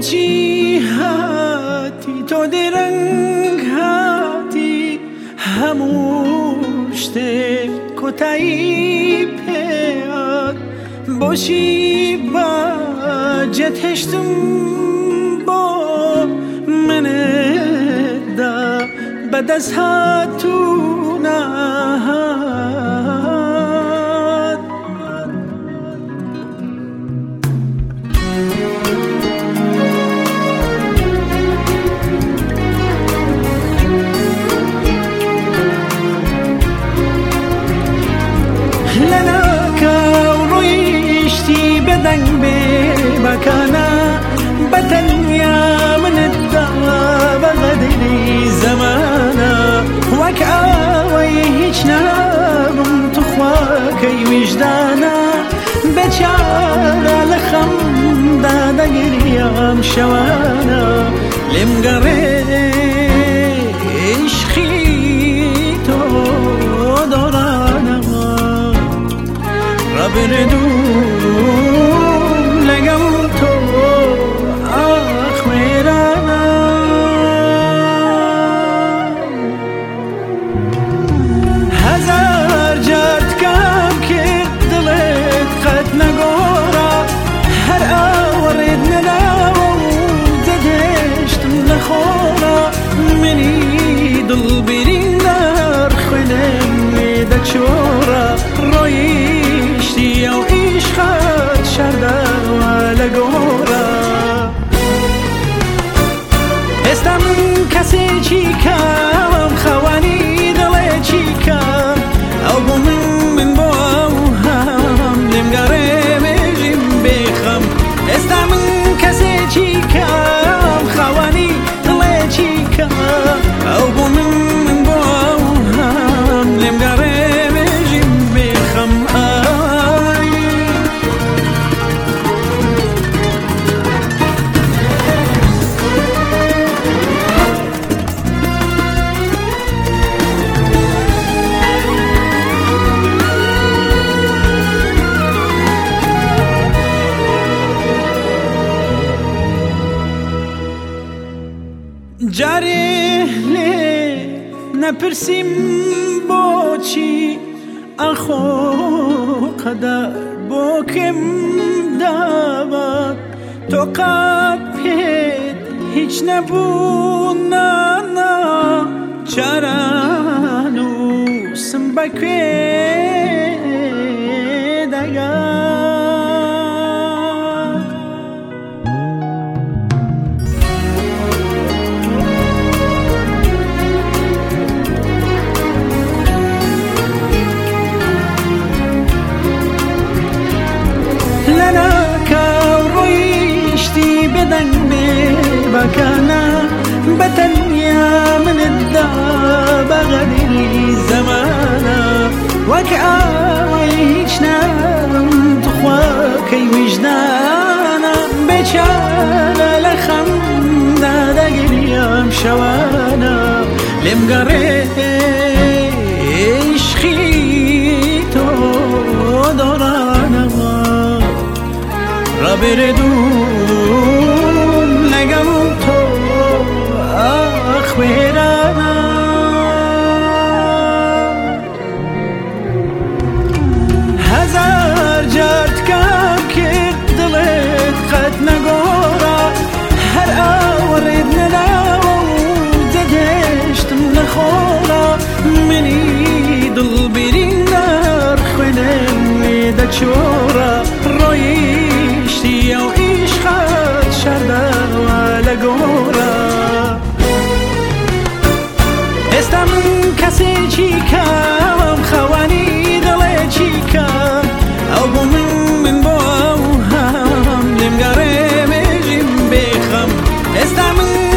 بۆچی هاتی تۆ دێرەنگ هاتی هەموو شتێک کۆتایی پێات بۆچی باجێت هێشتم بۆ منێدا بەدەست هاتوونە دەنگ بێ بەکانە بەتەنیا منتدا بەغەدری زەمانە وەک ئاوەی هیچ نابم توخواکەی ویژدانە بەچارە لە خەمدا دەگریام شەوانە لێم گەڕێ عشقی تۆ دۆڕانەوە چۆڕە ڕۆیشتی ئەو ئیشخات شەرداوە لە گۆڕە ئێستا من کەسێکی جارێ لێ نەپرسیم بۆچی ئەخۆ قەدەر بۆ کێم دابات تۆ قات پێت هیچ نەبوو نانا مكانها بتنيا من الدابة غدي زمانا. وكعايشنا تخواكي وجدانا. بيشانا لخمدا دقل يام شوانا. لم قريش خيتو دورانا رابردون شورە ڕۆیشتی ئەو ئیشخەت شەردەوە لە گۆرە. ئێستا من کەسێکی کەم خەوانی دەڵێ چیکە ئەو بۆ من من بۆ ئەو هەم لێمگەڕێ مێژیم بێخەم. ئێستا من